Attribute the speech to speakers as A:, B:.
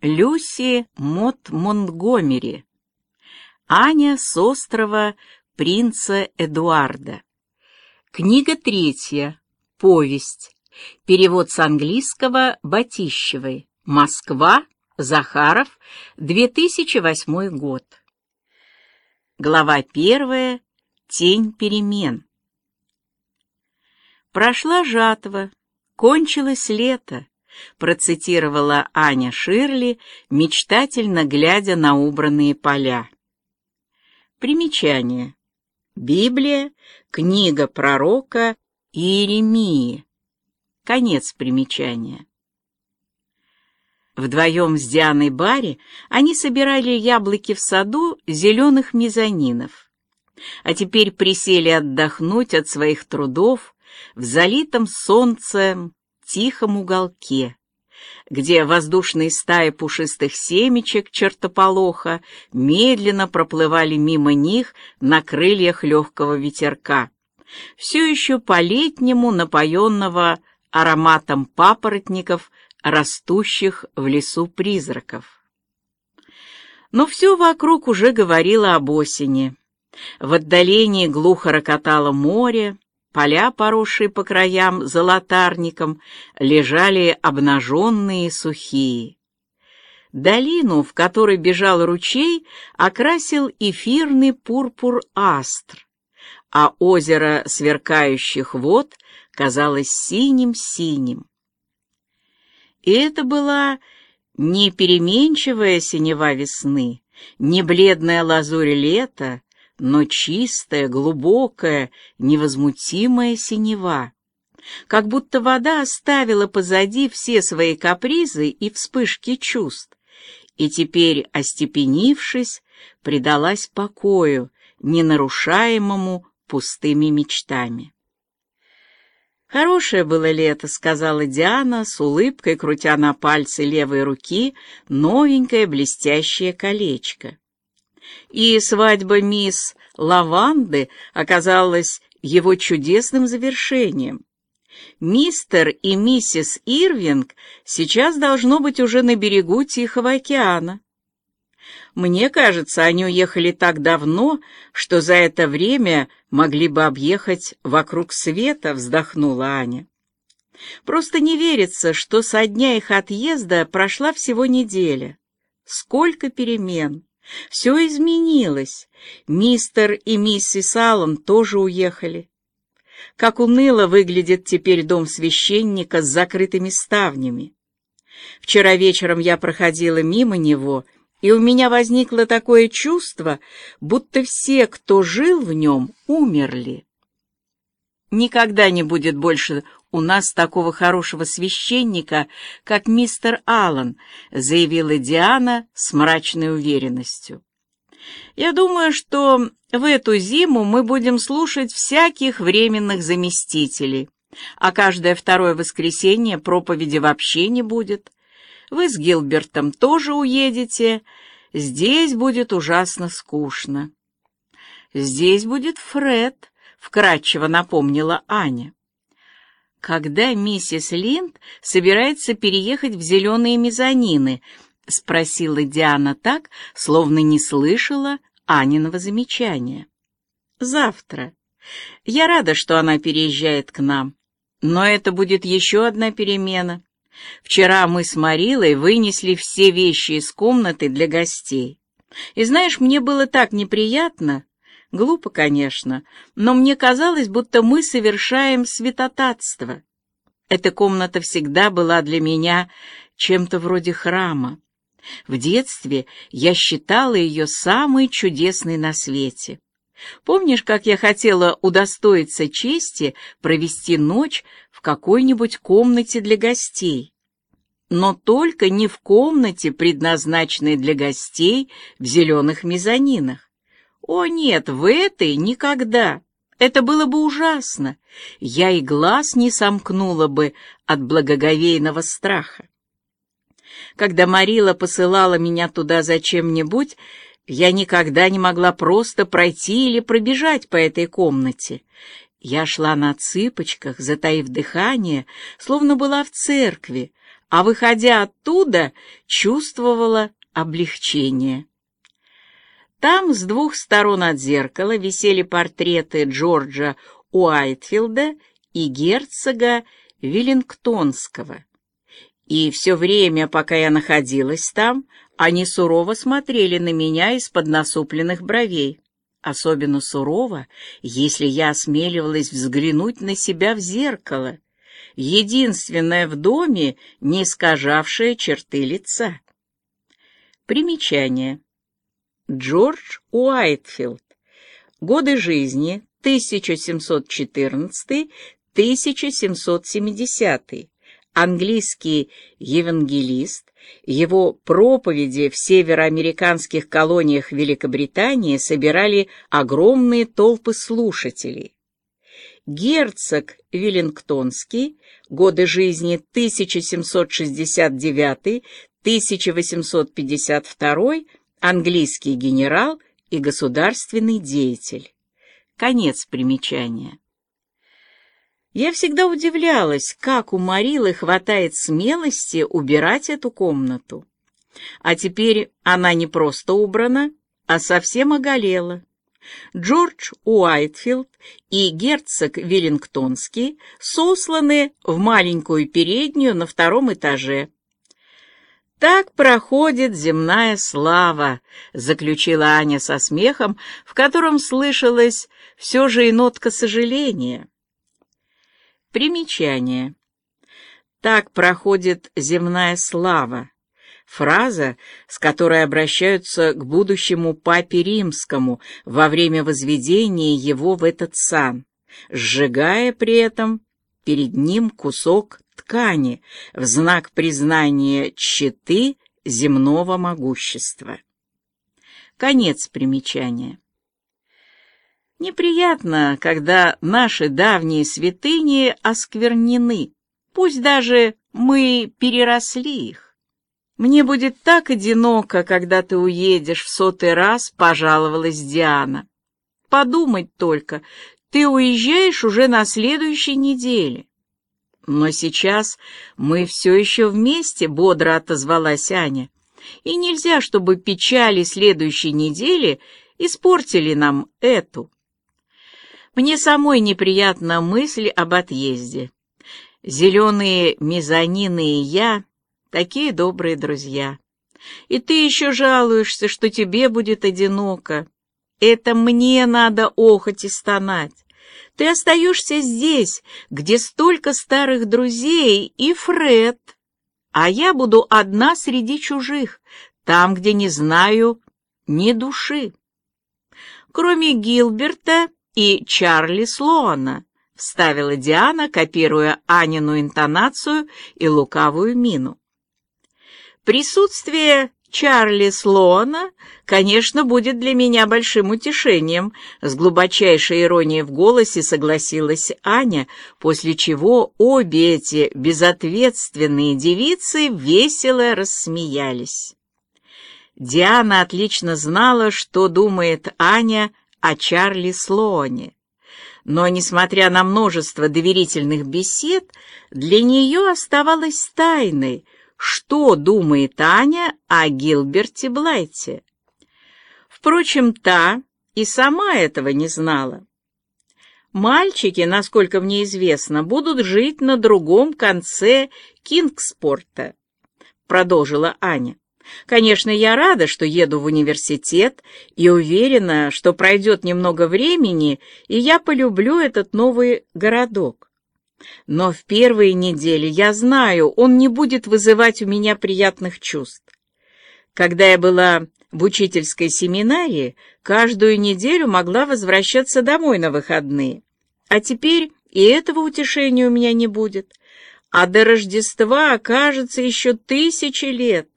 A: Люси Мот Монтгомери. Аня с острова принца Эдуарда. Книга третья. Повесть. Перевод с английского Батищевой. Москва. Захаров. 2008 год. Глава первая. Тень перемен. Прошла жатва, кончилось лето, процитировала Аня Ширли, мечтательно глядя на убранные поля. Примечание. Библия, книга пророка Иеремии. Конец примечания. Вдвоем с Дианой Барри они собирали яблоки в саду зеленых мезонинов, а теперь присели отдохнуть от своих трудов в залитом солнцем тихом уголке, где воздушные стаи пушистых семечек чертополоха медленно проплывали мимо них на крыльях легкого ветерка, все еще по-летнему напоенного ароматом папоротников, растущих в лесу призраков. Но все вокруг уже говорило об осени. В отдалении глухо рокотало море, Поля, поросшие по краям золотарником, лежали обнаженные сухие. Долину, в которой бежал ручей, окрасил эфирный пурпур астр, а озеро сверкающих вод казалось синим-синим. И это была не переменчивая синева весны, не бледная лазурь лета, но чистая, глубокая, невозмутимая синева. Как будто вода оставила позади все свои капризы и вспышки чувств, и теперь, остепенившись, предалась покою, ненарушаемому пустыми мечтами. «Хорошее было лето», — сказала Диана, с улыбкой крутя на пальце левой руки новенькое блестящее колечко и свадьба мисс Лаванды оказалась его чудесным завершением. Мистер и миссис Ирвинг сейчас должно быть уже на берегу Тихого океана. Мне кажется, они уехали так давно, что за это время могли бы объехать вокруг света, вздохнула Аня. Просто не верится, что со дня их отъезда прошла всего неделя. Сколько перемен! Все изменилось. Мистер и миссис Аллан тоже уехали. Как уныло выглядит теперь дом священника с закрытыми ставнями. Вчера вечером я проходила мимо него, и у меня возникло такое чувство, будто все, кто жил в нем, умерли. Никогда не будет больше у нас такого хорошего священника, как мистер Аллан», — заявила Диана с мрачной уверенностью. «Я думаю, что в эту зиму мы будем слушать всяких временных заместителей, а каждое второе воскресенье проповеди вообще не будет. Вы с Гилбертом тоже уедете. Здесь будет ужасно скучно». «Здесь будет Фред», — вкратчиво напомнила Аня когда миссис Линд собирается переехать в зеленые мезонины?» — спросила Диана так, словно не слышала Аниного замечания. «Завтра. Я рада, что она переезжает к нам. Но это будет еще одна перемена. Вчера мы с Марилой вынесли все вещи из комнаты для гостей. И знаешь, мне было так неприятно, Глупо, конечно, но мне казалось, будто мы совершаем святотатство. Эта комната всегда была для меня чем-то вроде храма. В детстве я считала ее самой чудесной на свете. Помнишь, как я хотела удостоиться чести провести ночь в какой-нибудь комнате для гостей? Но только не в комнате, предназначенной для гостей в зеленых мезонинах. О нет, в этой никогда. Это было бы ужасно. Я и глаз не сомкнула бы от благоговейного страха. Когда Марила посылала меня туда за чем-нибудь, я никогда не могла просто пройти или пробежать по этой комнате. Я шла на цыпочках, затаив дыхание, словно была в церкви, а, выходя оттуда, чувствовала облегчение. Там с двух сторон от зеркала висели портреты Джорджа Уайтфилда и герцога Веллингтонского. И все время, пока я находилась там, они сурово смотрели на меня из-под насупленных бровей. Особенно сурово, если я осмеливалась взглянуть на себя в зеркало, единственное в доме, не искажавшее черты лица. Примечание. Джордж Уайтфилд. Годы жизни 1714-1770. Английский евангелист. Его проповеди в североамериканских колониях Великобритании собирали огромные толпы слушателей. Герцог Веллингтонский, годы жизни 1769-1852, английский генерал и государственный деятель. Конец примечания. Я всегда удивлялась, как у Марилы хватает смелости убирать эту комнату. А теперь она не просто убрана, а совсем оголела. Джордж Уайтфилд и герцог Веллингтонский сосланы в маленькую переднюю на втором этаже. «Так проходит земная слава», — заключила Аня со смехом, в котором слышалось все же и нотка сожаления. Примечание. «Так проходит земная слава» фраза, с которой обращаются к будущему папе римскому во время возведения его в этот сан, сжигая при этом перед ним кусок ткани в знак признания читы земного могущества. Конец примечания. Неприятно, когда наши давние святыни осквернены, пусть даже мы переросли их. «Мне будет так одиноко, когда ты уедешь в сотый раз», — пожаловалась Диана. «Подумать только, ты уезжаешь уже на следующей неделе». «Но сейчас мы все еще вместе», — бодро отозвалась Аня. «И нельзя, чтобы печали следующей недели испортили нам эту». Мне самой неприятна мысль об отъезде. Зеленые мезонины и я Такие добрые друзья. И ты еще жалуешься, что тебе будет одиноко. Это мне надо охоть и стонать. Ты остаешься здесь, где столько старых друзей и Фред. А я буду одна среди чужих, там, где не знаю ни души. Кроме Гилберта и Чарли Слоана, вставила Диана, копируя Анину интонацию и лукавую мину. Присутствие Чарли Слоана, конечно, будет для меня большим утешением, с глубочайшей иронией в голосе согласилась Аня, после чего обе эти безответственные девицы весело рассмеялись. Диана отлично знала, что думает Аня о Чарли Слоане. Но, несмотря на множество доверительных бесед, для нее оставалось тайной — что думает Аня о Гилберте Блайте. Впрочем, та и сама этого не знала. Мальчики, насколько мне известно, будут жить на другом конце Кингспорта, продолжила Аня. Конечно, я рада, что еду в университет и уверена, что пройдет немного времени, и я полюблю этот новый городок. Но в первые недели, я знаю, он не будет вызывать у меня приятных чувств. Когда я была в учительской семинарии, каждую неделю могла возвращаться домой на выходные. А теперь и этого утешения у меня не будет. А до Рождества окажется еще тысячи лет.